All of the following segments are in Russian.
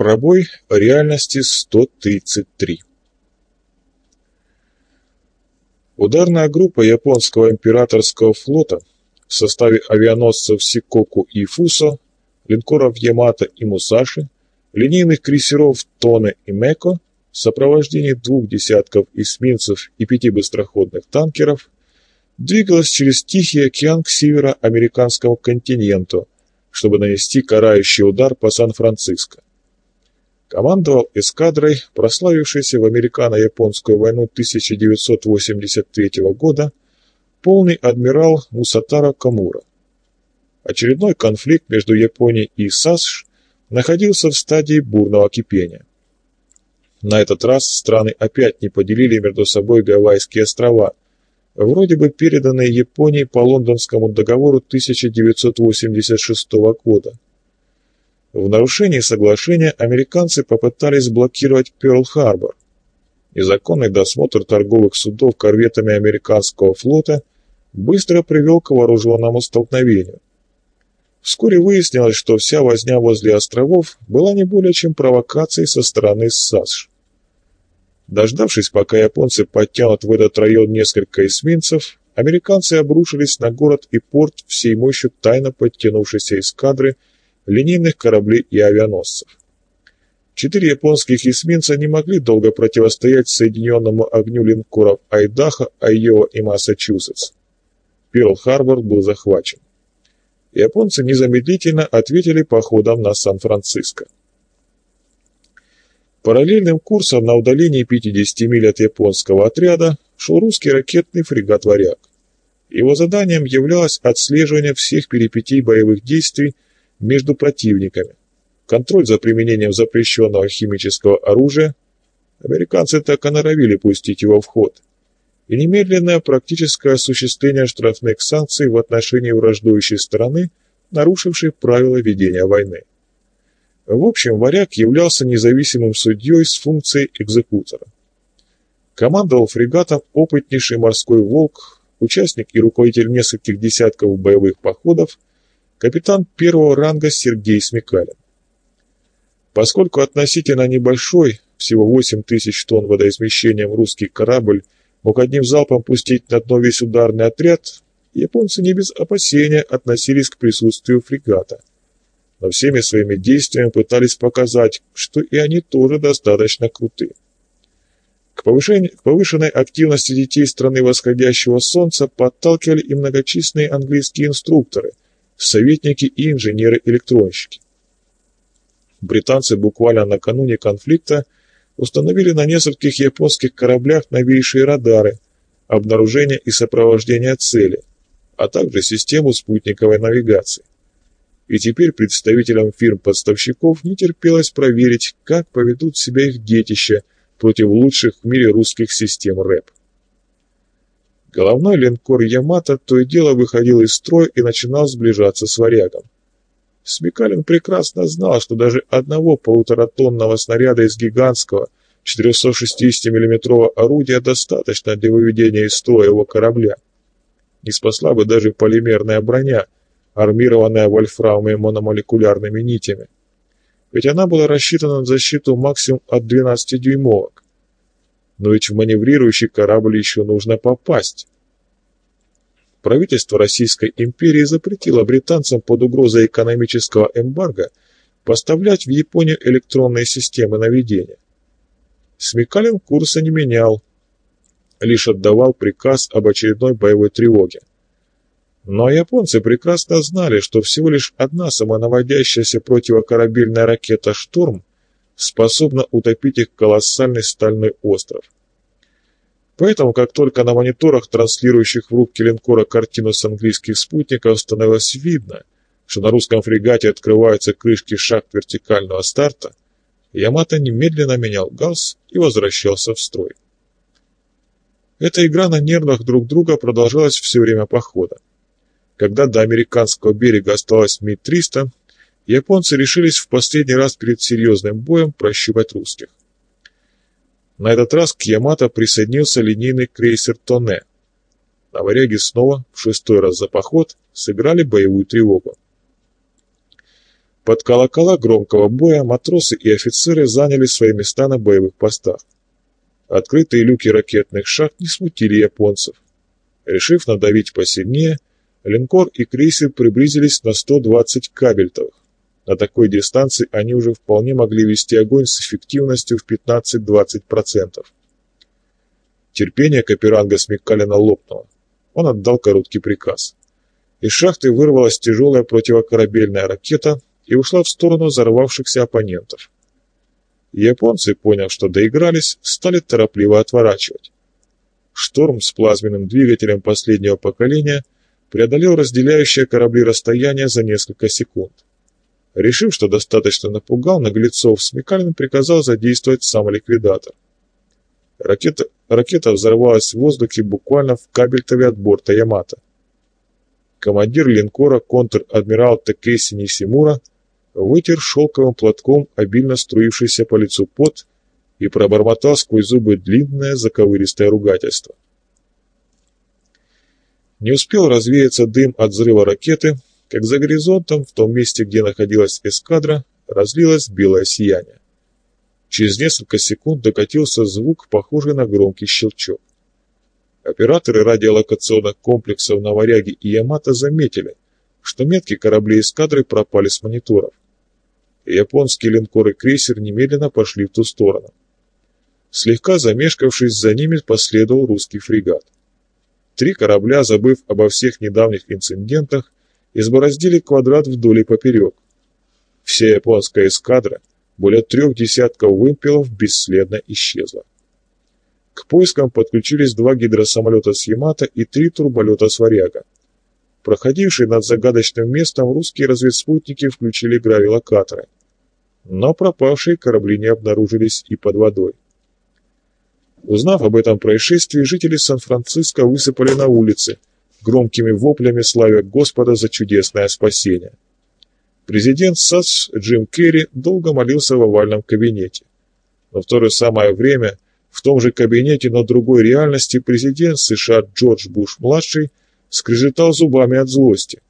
Пробой реальности 133 Ударная группа японского императорского флота в составе авианосцев Сикоку и Фусо, линкоров Ямато и Мусаши, линейных крейсеров Тоне и Меко в сопровождении двух десятков эсминцев и пяти быстроходных танкеров двигалась через Тихий океан к североамериканскому континенту, чтобы нанести карающий удар по Сан-Франциско. Командовал эскадрой, прославившейся в американо-японскую войну 1983 года, полный адмирал Мусатара Камура. Очередной конфликт между Японией и САСШ находился в стадии бурного кипения. На этот раз страны опять не поделили между собой Гавайские острова, вроде бы переданные Японии по Лондонскому договору 1986 года. В нарушении соглашения американцы попытались блокировать Пёрл-Харбор. Незаконный досмотр торговых судов корветами американского флота быстро привел к вооруженному столкновению. Вскоре выяснилось, что вся возня возле островов была не более чем провокацией со стороны САСШ. Дождавшись, пока японцы подтянут в этот район несколько эсминцев, американцы обрушились на город и порт всей мощью тайно подтянувшейся эскадры – линейных кораблей и авианосцев. Четыре японских эсминца не могли долго противостоять соединенному огню линкоров Айдахо, Айова и Массачусетс. Перл-Харбор был захвачен. Японцы незамедлительно ответили походом на Сан-Франциско. Параллельным курсом на удалении 50 миль от японского отряда шел русский ракетный фрегат «Варяг». Его заданием являлось отслеживание всех перипетий боевых действий между противниками, контроль за применением запрещенного химического оружия, американцы так и норовили пустить его в ход, и немедленное практическое осуществление штрафных санкций в отношении враждующей стороны, нарушившей правила ведения войны. В общем, варяг являлся независимым судьей с функцией экзекутора. Командовал фрегатом опытнейший морской волк, участник и руководитель нескольких десятков боевых походов – капитан первого ранга Сергей Смекалин. Поскольку относительно небольшой, всего 8 тысяч тонн водоизмещением русский корабль мог одним залпом пустить на дно весь ударный отряд, японцы не без опасения относились к присутствию фрегата. Но всеми своими действиями пытались показать, что и они тоже достаточно круты. К, к повышенной активности детей страны восходящего солнца подталкивали и многочисленные английские инструкторы, советники и инженеры-электронщики. Британцы буквально накануне конфликта установили на нескольких японских кораблях новейшие радары, обнаружение и сопровождение цели, а также систему спутниковой навигации. И теперь представителям фирм-поставщиков не терпелось проверить, как поведут себя их детища против лучших в мире русских систем РЭП. Головной линкор «Ямато» то и дело выходил из строя и начинал сближаться с «Варягом». Смекалин прекрасно знал, что даже одного полуторатонного снаряда из гигантского 460 миллиметрового орудия достаточно для выведения из строя его корабля. Не спасла бы даже полимерная броня, армированная вольфрамовыми мономолекулярными нитями. Ведь она была рассчитана на защиту максимум от 12 дюймовок. Но ведь в маневрирующий корабль еще нужно попасть. Правительство Российской империи запретило британцам под угрозой экономического эмбарго поставлять в Японию электронные системы наведения. Смекалин курса не менял, лишь отдавал приказ об очередной боевой тревоге. Но японцы прекрасно знали, что всего лишь одна самонаводящаяся противокорабельная ракета «Шторм» способна утопить их колоссальный стальной остров. Поэтому, как только на мониторах, транслирующих в рубке линкора картину с английских спутников, становилось видно, что на русском фрегате открываются крышки шахт вертикального старта, Ямато немедленно менял газ и возвращался в строй. Эта игра на нервах друг друга продолжалась все время похода. Когда до американского берега осталось Ми-300, японцы решились в последний раз перед серьезным боем прощупать русских. На этот раз к Ямато присоединился линейный крейсер «Тоне». На снова, в шестой раз за поход, сыграли боевую тревогу. Под колокола громкого боя матросы и офицеры заняли свои места на боевых постах. Открытые люки ракетных шахт не смутили японцев. Решив надавить посильнее, линкор и крейсер приблизились на 120 кабельтовых. На такой дистанции они уже вполне могли вести огонь с эффективностью в 15-20%. Терпение Каперанга Смекалина лопнуло. Он отдал короткий приказ. Из шахты вырвалась тяжелая противокорабельная ракета и ушла в сторону взорвавшихся оппонентов. Японцы, поняв, что доигрались, стали торопливо отворачивать. Шторм с плазменным двигателем последнего поколения преодолел разделяющее корабли расстояние за несколько секунд. Решив, что достаточно напугал наглецов, Смекалин приказал задействовать самоликвидатор. Ракета, ракета взорвалась в воздухе буквально в кабельтове от борта Ямато. Командир линкора контр-адмирал Такеси Нисимура вытер шелковым платком обильно струившийся по лицу пот и пробормотал сквозь зубы длинное заковыристое ругательство. Не успел развеяться дым от взрыва ракеты, как за горизонтом, в том месте, где находилась эскадра, разлилось белое сияние. Через несколько секунд докатился звук, похожий на громкий щелчок. Операторы радиолокационных комплексов на Варяге и Ямато заметили, что метки кораблей эскадры пропали с мониторов. Японские линкор и крейсер немедленно пошли в ту сторону. Слегка замешкавшись за ними, последовал русский фрегат. Три корабля, забыв обо всех недавних инцидентах, избороздили квадрат вдоль и поперек. Вся японская эскадра, более трех десятков вымпелов, бесследно исчезла. К поискам подключились два гидросамолета с Ямато и три турболета с Варяга. Проходившие над загадочным местом русские разведспутники включили гравилокаторы. Но пропавшие корабли не обнаружились и под водой. Узнав об этом происшествии, жители Сан-Франциско высыпали на улицы, громкими воплями славя Господа за чудесное спасение. Президент САС Джим Керри долго молился в овальном кабинете. Но в то же самое время – в том же кабинете, но другой реальности, президент США Джордж Буш-младший скрежетал зубами от злости.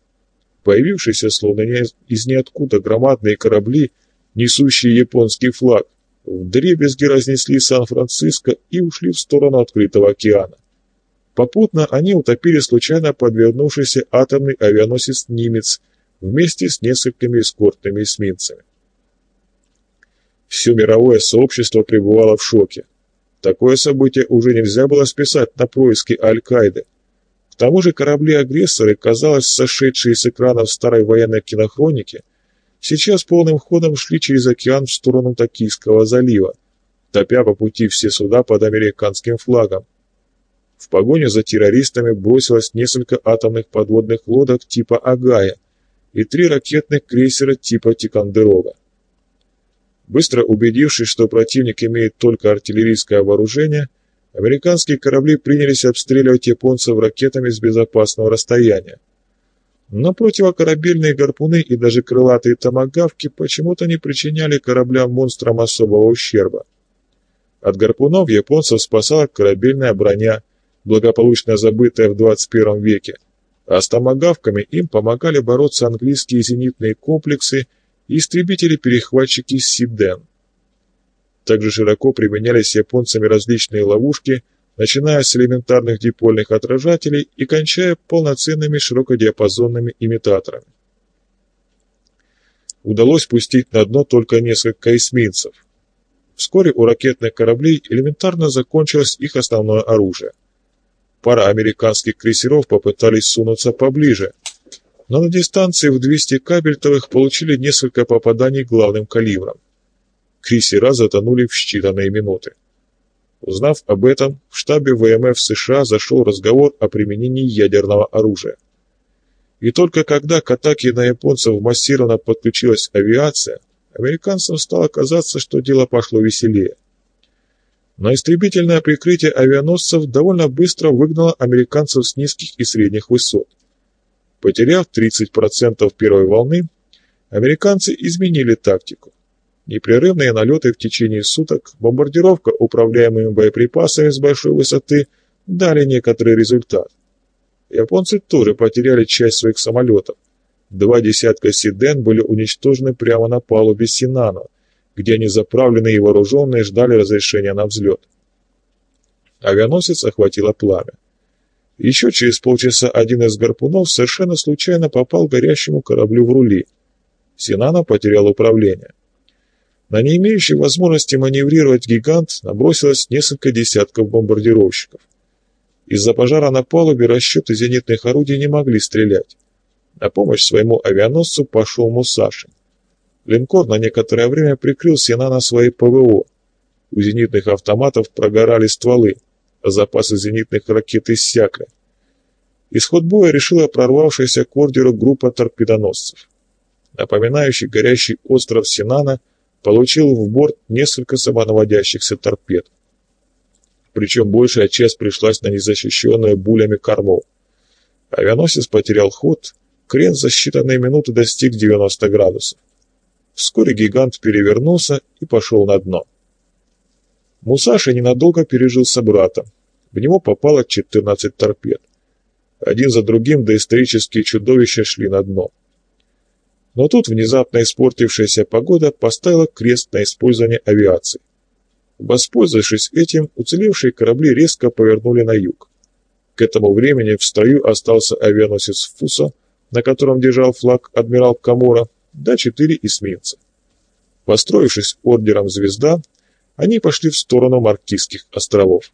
Появившиеся словно из ниоткуда громадные корабли, несущие японский флаг, вдребезги разнесли Сан-Франциско и ушли в сторону открытого океана. Попутно они утопили случайно подвернувшийся атомный авианосец «Нимец» вместе с несколькими эскортными эсминцами. Все мировое сообщество пребывало в шоке. Такое событие уже нельзя было списать на происки Аль-Каиды. К тому же корабли-агрессоры, казалось, сошедшие с экранов старой военной кинохроники, сейчас полным ходом шли через океан в сторону Токийского залива, топя по пути все суда под американским флагом. В погоню за террористами бросилось несколько атомных подводных лодок типа «Агая» и три ракетных крейсера типа «Тикандерога». Быстро убедившись, что противник имеет только артиллерийское вооружение, американские корабли принялись обстреливать японцев ракетами с безопасного расстояния. Но противокорабельные гарпуны и даже крылатые томагавки почему-то не причиняли кораблям-монстрам особого ущерба. От гарпунов японцев спасала корабельная броня, благополучно забытая в 21 веке, а с томагавками им помогали бороться английские зенитные комплексы истребители-перехватчики Сиден. Также широко применялись японцами различные ловушки, начиная с элементарных дипольных отражателей и кончая полноценными широкодиапазонными имитаторами. Удалось пустить на дно только несколько эсминцев. Вскоре у ракетных кораблей элементарно закончилось их основное оружие. Пара американских крейсеров попытались сунуться поближе, но на дистанции в 200 кабельтовых получили несколько попаданий главным калибром. Крейсера затонули в считанные минуты. Узнав об этом, в штабе ВМФ США зашел разговор о применении ядерного оружия. И только когда к атаке на японцев массированно подключилась авиация, американцам стало казаться, что дело пошло веселее. Но истребительное прикрытие авианосцев довольно быстро выгнало американцев с низких и средних высот. Потеряв 30% первой волны, американцы изменили тактику. Непрерывные налеты в течение суток, бомбардировка управляемыми боеприпасами с большой высоты дали некоторый результат. Японцы тоже потеряли часть своих самолетов, Два десятка Сиден были уничтожены прямо на палубе Синана, где они заправленные и вооруженные ждали разрешения на взлет. Авианосец охватило пламя. Еще через полчаса один из гарпунов совершенно случайно попал горящему кораблю в рули. Синана потерял управление. На не имеющий возможности маневрировать гигант набросилось несколько десятков бомбардировщиков. Из-за пожара на палубе расчеты зенитных орудий не могли стрелять. На помощь своему авианосцу пошел Мусашин. Линкор на некоторое время прикрыл Синана своей ПВО. У зенитных автоматов прогорали стволы, а запасы зенитных ракет иссякли. Исход боя решила прорвавшаяся к ордеру группа торпедоносцев. Напоминающий горящий остров Синана получил в борт несколько самонаводящихся торпед. Причем большая часть пришлась на незащищенную булями корму. Авианосец потерял ход, крен за считанные минуты достиг 90 градусов. Вскоре гигант перевернулся и пошел на дно. Мусаши ненадолго пережил собрата. В него попало 14 торпед. Один за другим доисторические чудовища шли на дно. Но тут внезапно испортившаяся погода поставила крест на использование авиации. Воспользовавшись этим, уцелевшие корабли резко повернули на юг. К этому времени в строю остался авианосец Фуса, на котором держал флаг адмирал Камора, да четыре эсминца. Построившись ордером «Звезда», они пошли в сторону Маркизских островов.